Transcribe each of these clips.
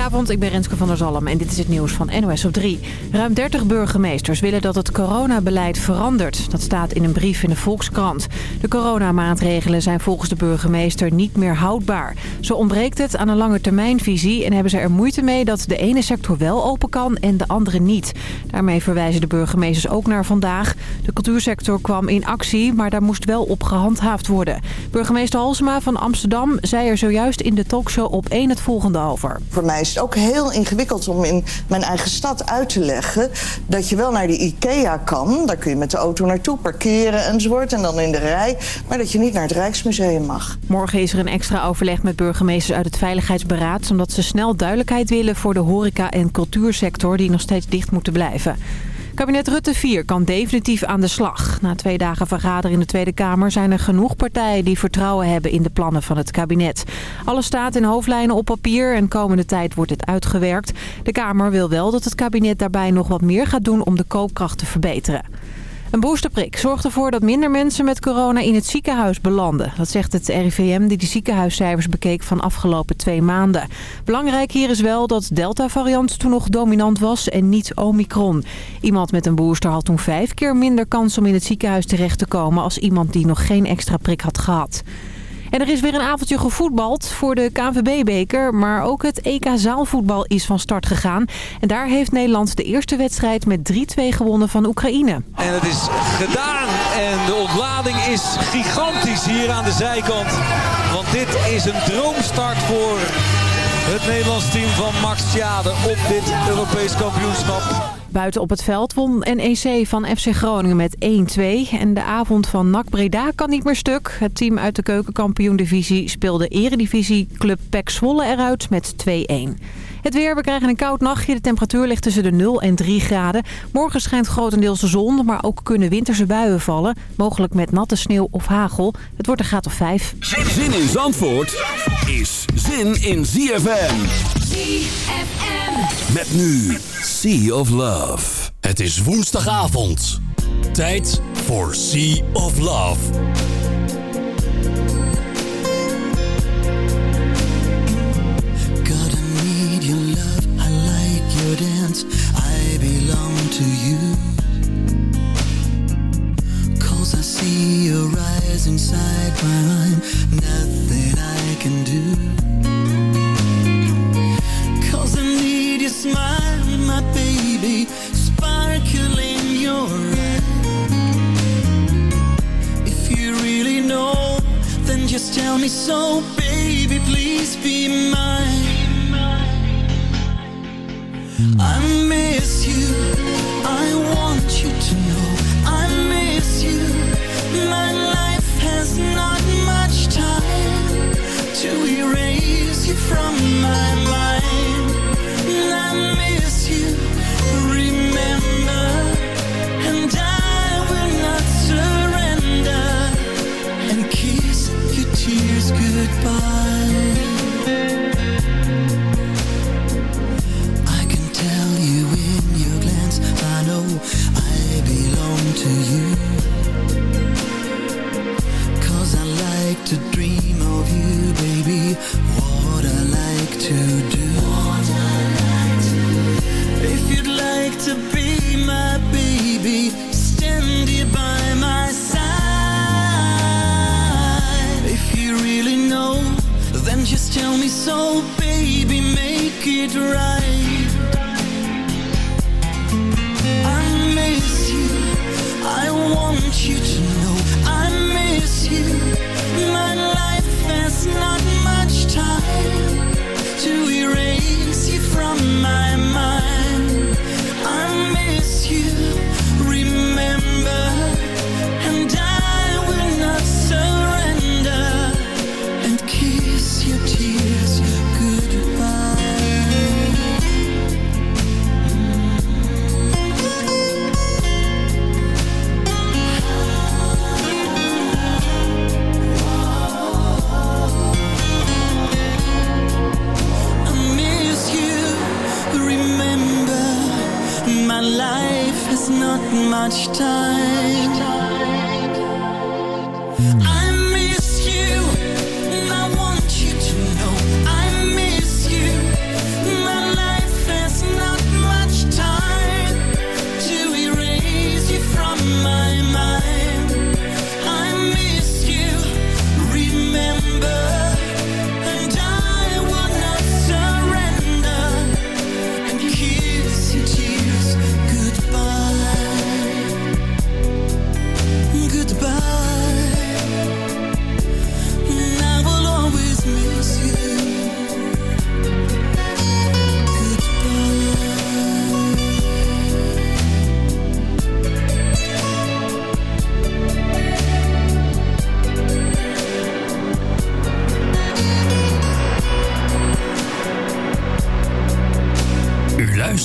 Goedenavond, ik ben Renske van der Zalm en dit is het nieuws van NOS op 3. Ruim 30 burgemeesters willen dat het coronabeleid verandert. Dat staat in een brief in de Volkskrant. De coronamaatregelen zijn volgens de burgemeester niet meer houdbaar. Zo ontbreekt het aan een lange termijnvisie en hebben ze er moeite mee dat de ene sector wel open kan en de andere niet. Daarmee verwijzen de burgemeesters ook naar vandaag. De cultuursector kwam in actie, maar daar moest wel op gehandhaafd worden. Burgemeester Halsema van Amsterdam zei er zojuist in de talkshow op 1 het volgende over. Voor mij is ook heel ingewikkeld om in mijn eigen stad uit te leggen... dat je wel naar de IKEA kan, daar kun je met de auto naartoe parkeren enzovoort... en dan in de rij, maar dat je niet naar het Rijksmuseum mag. Morgen is er een extra overleg met burgemeesters uit het Veiligheidsberaad... omdat ze snel duidelijkheid willen voor de horeca- en cultuursector... die nog steeds dicht moeten blijven. Kabinet Rutte 4 kan definitief aan de slag. Na twee dagen vergaderen in de Tweede Kamer zijn er genoeg partijen die vertrouwen hebben in de plannen van het kabinet. Alles staat in hoofdlijnen op papier en komende tijd wordt het uitgewerkt. De Kamer wil wel dat het kabinet daarbij nog wat meer gaat doen om de koopkracht te verbeteren. Een boosterprik zorgt ervoor dat minder mensen met corona in het ziekenhuis belanden. Dat zegt het RIVM die de ziekenhuiscijfers bekeek van afgelopen twee maanden. Belangrijk hier is wel dat Delta-variant toen nog dominant was en niet Omicron. Iemand met een booster had toen vijf keer minder kans om in het ziekenhuis terecht te komen... als iemand die nog geen extra prik had gehad. En er is weer een avondje gevoetbald voor de KNVB-beker. Maar ook het EK zaalvoetbal is van start gegaan. En daar heeft Nederland de eerste wedstrijd met 3-2 gewonnen van Oekraïne. En het is gedaan. En de ontlading is gigantisch hier aan de zijkant. Want dit is een droomstart voor het Nederlands team van Max Tjade op dit Europees kampioenschap. Buiten op het veld won NEC van FC Groningen met 1-2. En de avond van NAC Breda kan niet meer stuk. Het team uit de keukenkampioen-divisie speelde eredivisieclub PEC Zwolle eruit met 2-1. Het weer, we krijgen een koud nachtje. De temperatuur ligt tussen de 0 en 3 graden. Morgen schijnt grotendeels de zon, maar ook kunnen winterse buien vallen. Mogelijk met natte sneeuw of hagel. Het wordt een graad of 5. Zin in Zandvoort is zin in ZFM. ZFM. Met nu Sea of Love. Het is woensdagavond. Tijd voor Sea of Love. Gotta need your love, I like your dance, I belong to you. Cause I see your eyes inside my mind, nothing I can do. Smile, my baby, sparkle in your eye. If you really know, then just tell me so, baby, please be mine. I miss you, I want you to know I miss you. My life has not much time to erase you from my mind. Tell me so, baby, make it right. Time.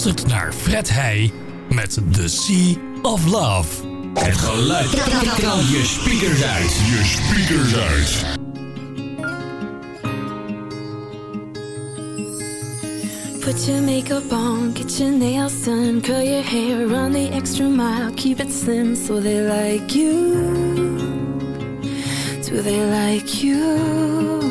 Luistert naar Fred Heij met The Sea of Love. Het geluid. Knal je speakers uit. Je speakers uit. Put your makeup on, get your nails done, curl your hair, run the extra mile, keep it slim so they like you. Do they like you?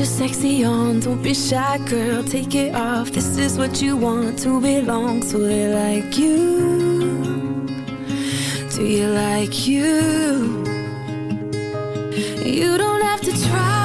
Your sexy on, don't be shy, girl, take it off. This is what you want to belong, so they like you. Do you like you? You don't have to try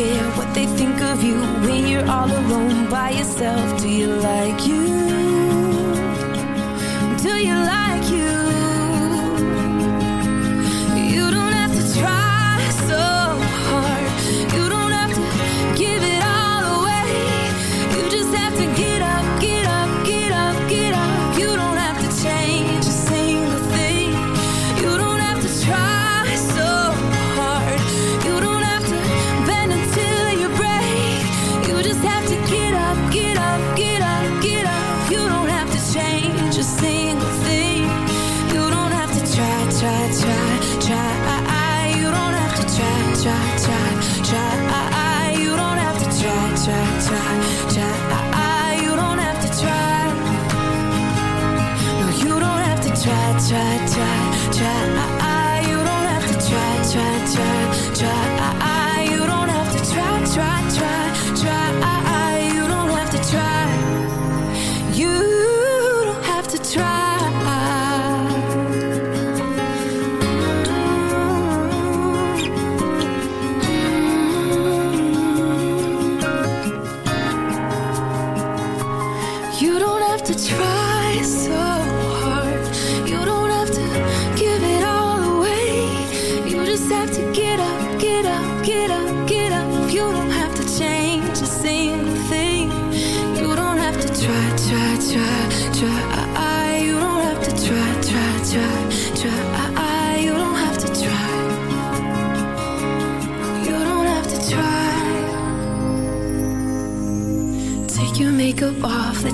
care what they think of you when you're all alone by yourself? Do you like you?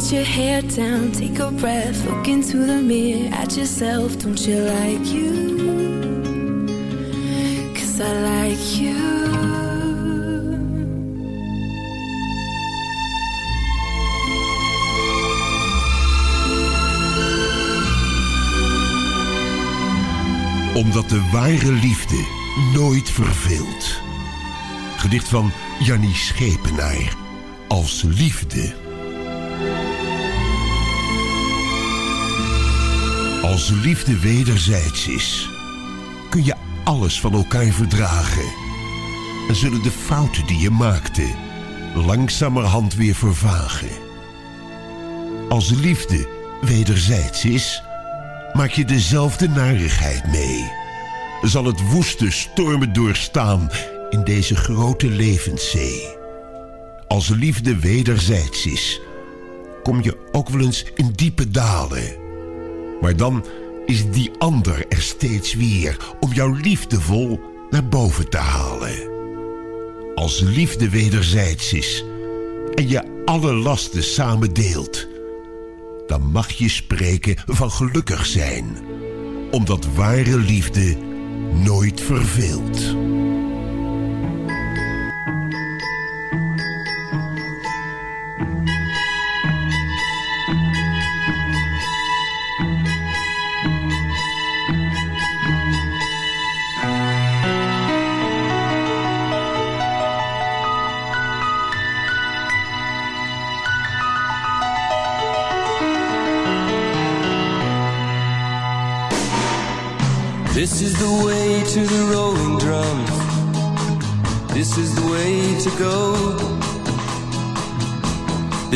Let your hair down, take a breath, look into the mirror at yourself. Don't you like you? Cause I like you. Omdat de ware liefde nooit verveelt. Gedicht van Jannie Schepenaar. Als liefde. Als liefde wederzijds is, kun je alles van elkaar verdragen. En zullen de fouten die je maakte langzamerhand weer vervagen. Als liefde wederzijds is, maak je dezelfde narigheid mee. Zal het woeste stormen doorstaan in deze grote levenszee. Als liefde wederzijds is, kom je ook wel eens in diepe dalen. Maar dan is die ander er steeds weer om jou liefdevol naar boven te halen. Als liefde wederzijds is en je alle lasten samen deelt, dan mag je spreken van gelukkig zijn, omdat ware liefde nooit verveelt.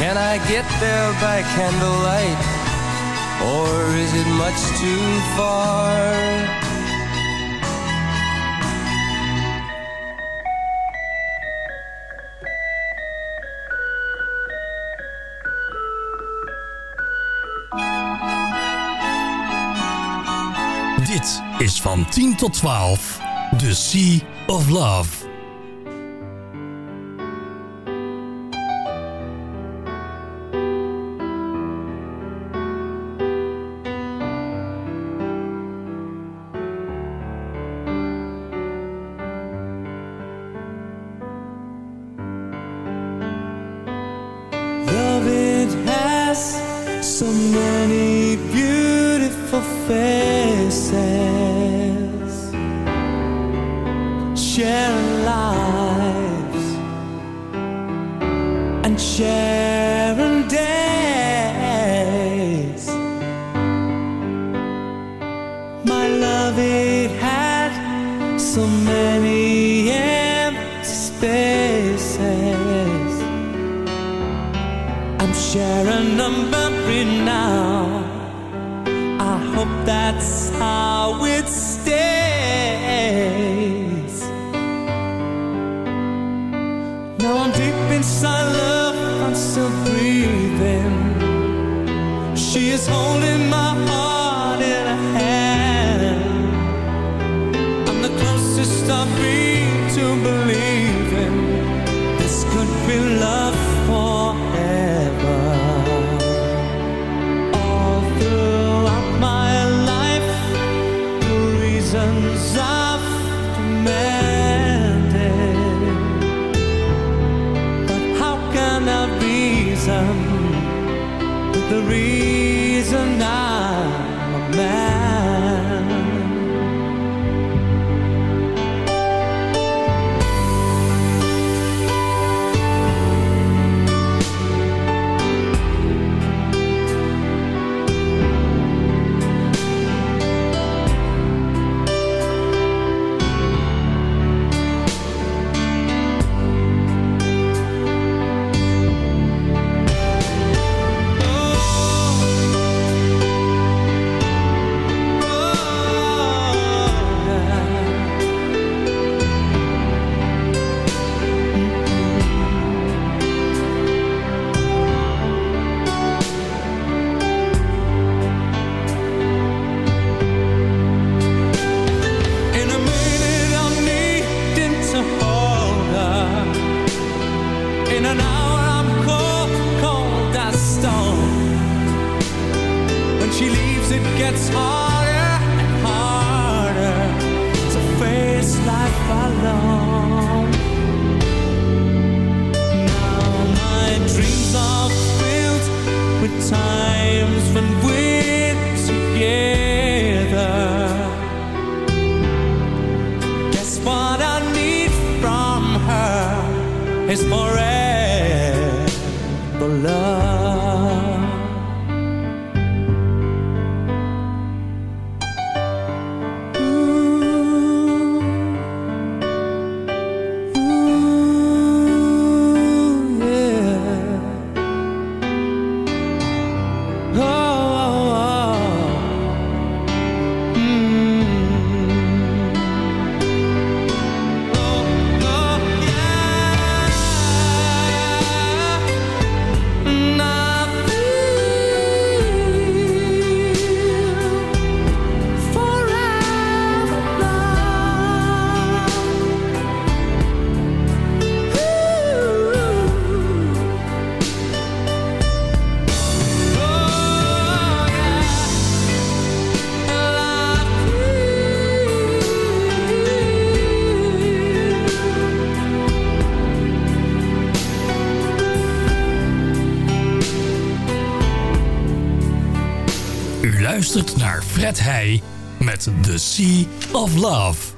Can I get there by candlelight? Or is it much too far? Dit is van 10 tot 12. The Sea of Love. Sea of Love.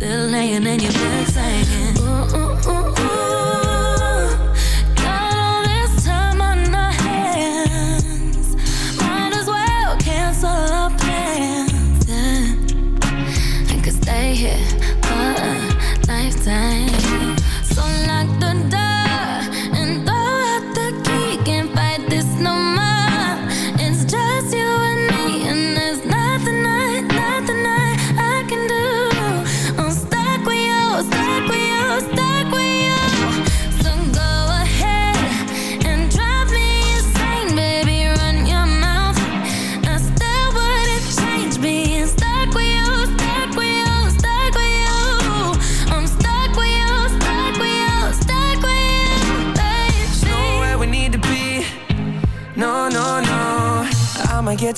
Still laying in your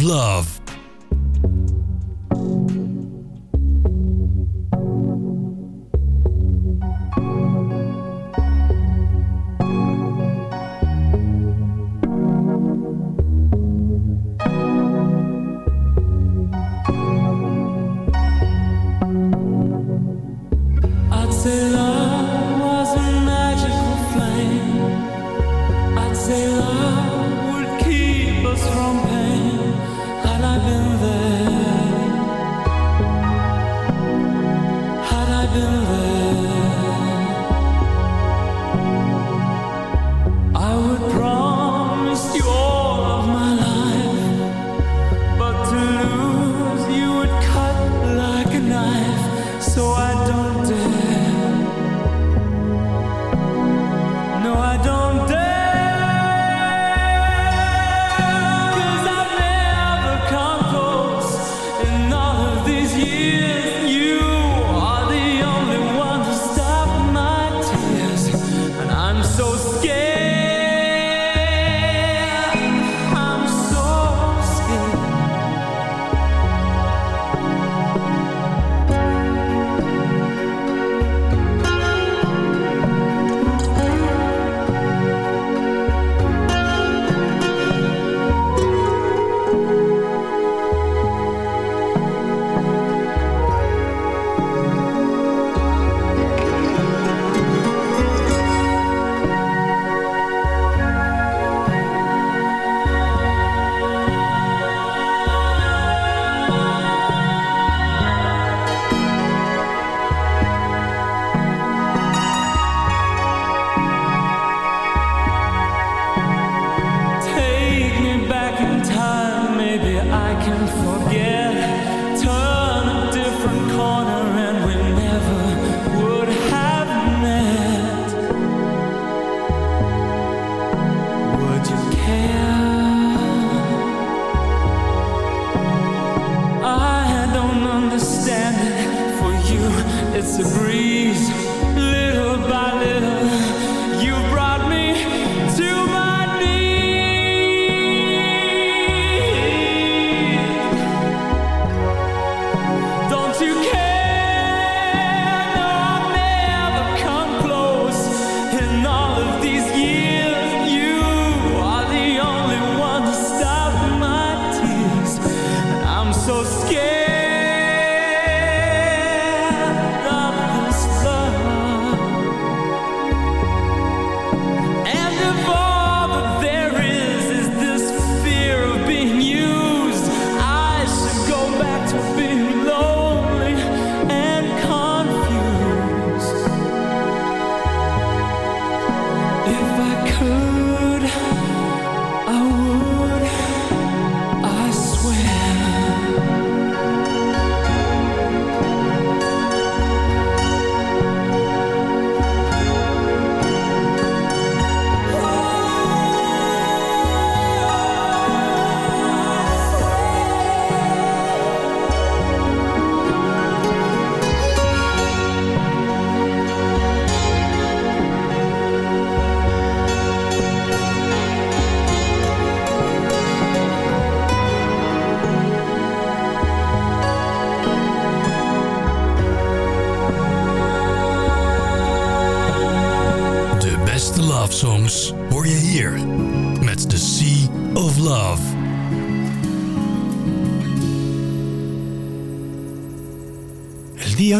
Love.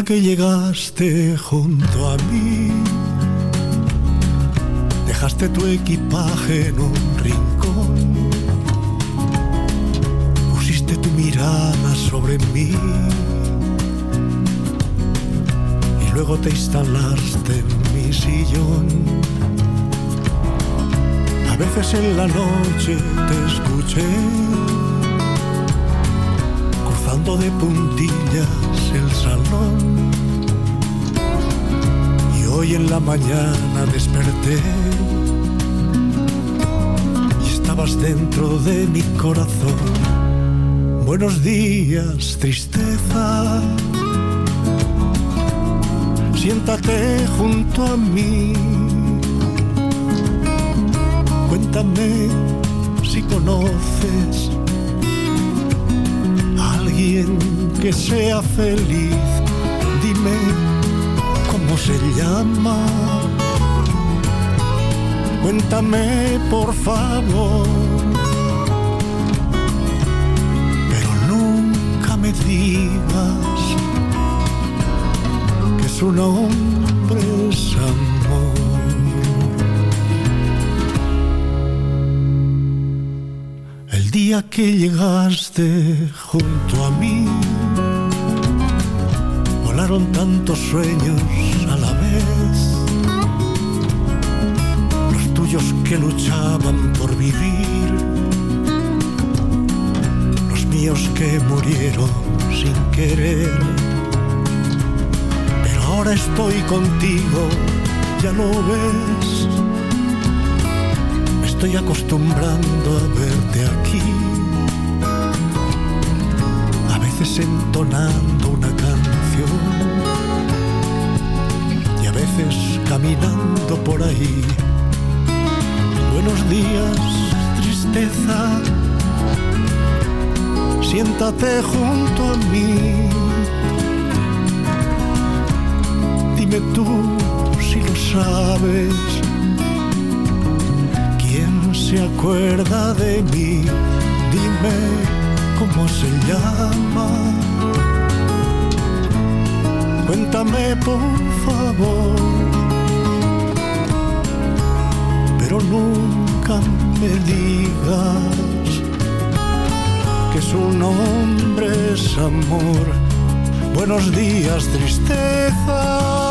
que llegaste junto a mí. Dejaste tu equipaje en un rincón. Pusiste tu mirada sobre mí. Y luego te instalaste en mi sillón. A veces en la noche te escuché de puntillas el salón. Y hoy en la mañana desperté y estabas dentro de mi corazón. Buenos días, tristeza. Siéntate junto a mí. Cuéntame si conoces alguien que sea feliz, dime cómo se llama. Cuéntame por favor, pero nunca me digas que su nombre es amor. Que llegaste junto a mí, volaron tantos sueños a la vez, los tuyos que luchaban por vivir, los míos que murieron sin querer. Pero ahora estoy contigo, ya lo ves estoy acostumbrando a verte aquí. A veces entonando una canción y a veces caminando por ahí. Buenos días, tristeza. Siéntate junto a mí. Dime tú si lo sabes ¿Quién se acuerda de mí? Dime cómo se llama. Cuéntame por favor. Pero nunca me digas que su nombre es amor. Buenos días, tristeza.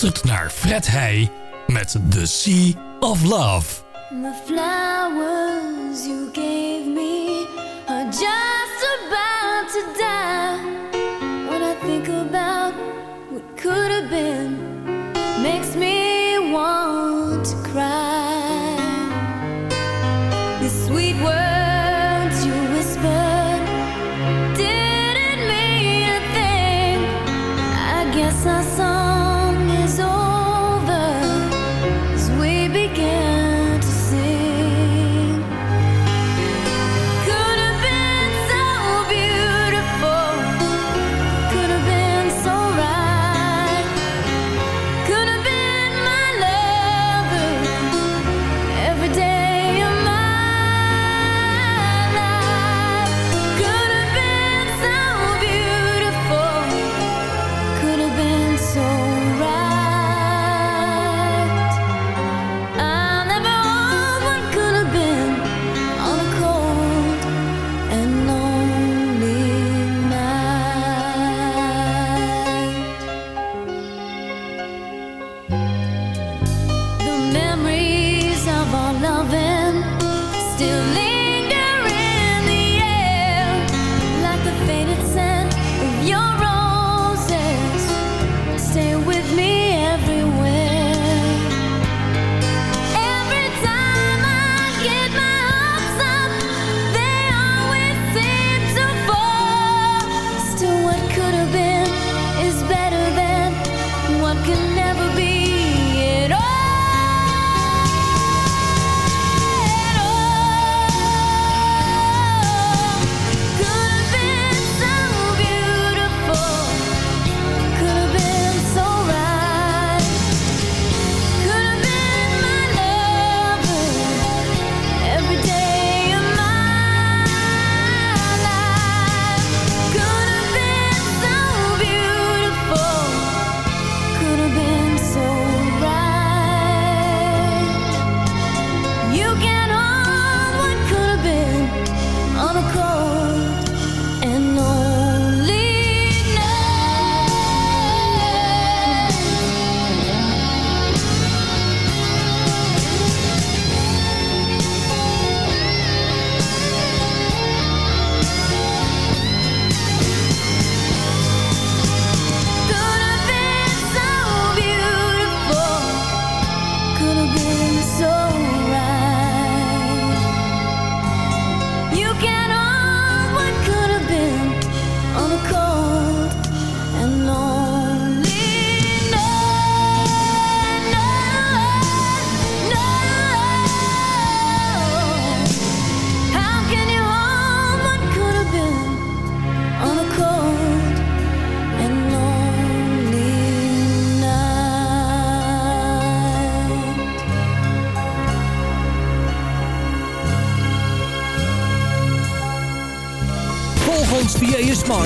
luistert naar Fred Heij met The Sea of Love. The flowers you gave me are just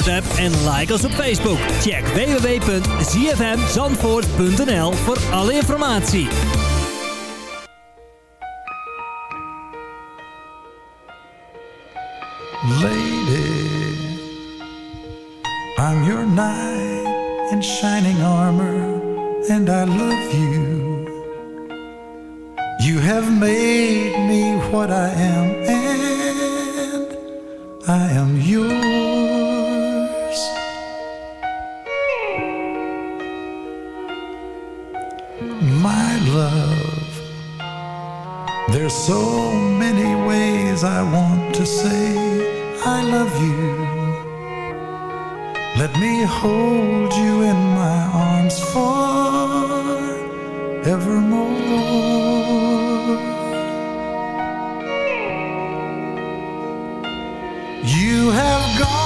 en like ons op Facebook. Check www.zfmzandvoort.nl voor alle informatie. Lady, I'm your knight in shining armor, and I love you. You have made me what I am, and I am yours. There's so many ways I want to say I love you. Let me hold you in my arms forevermore. You have gone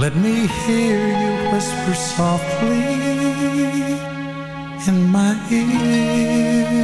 Let me hear you whisper softly in my ear.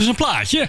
Nog eens een plaatje.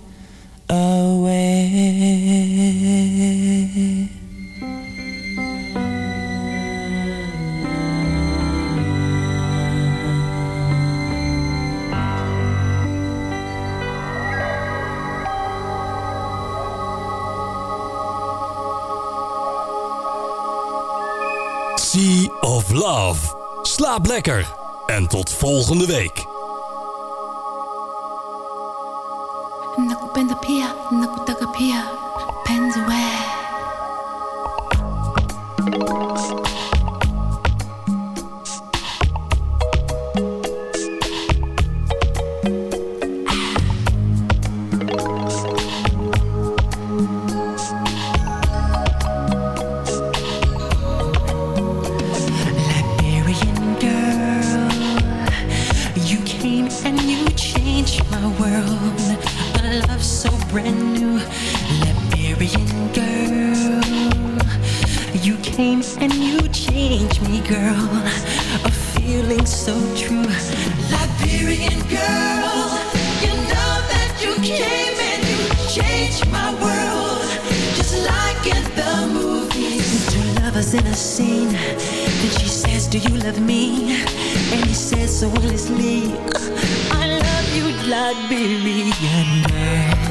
Sea of Love. Slaap lekker. En tot volgende week. Να πια, να κούτσαγα πια. Me, girl. A feeling so true. Liberian girl, you know that you came and you changed my world. Just like in the movies. Two lovers in a scene. Then she says, Do you love me? And he says so honestly, I love you, Liberian girl.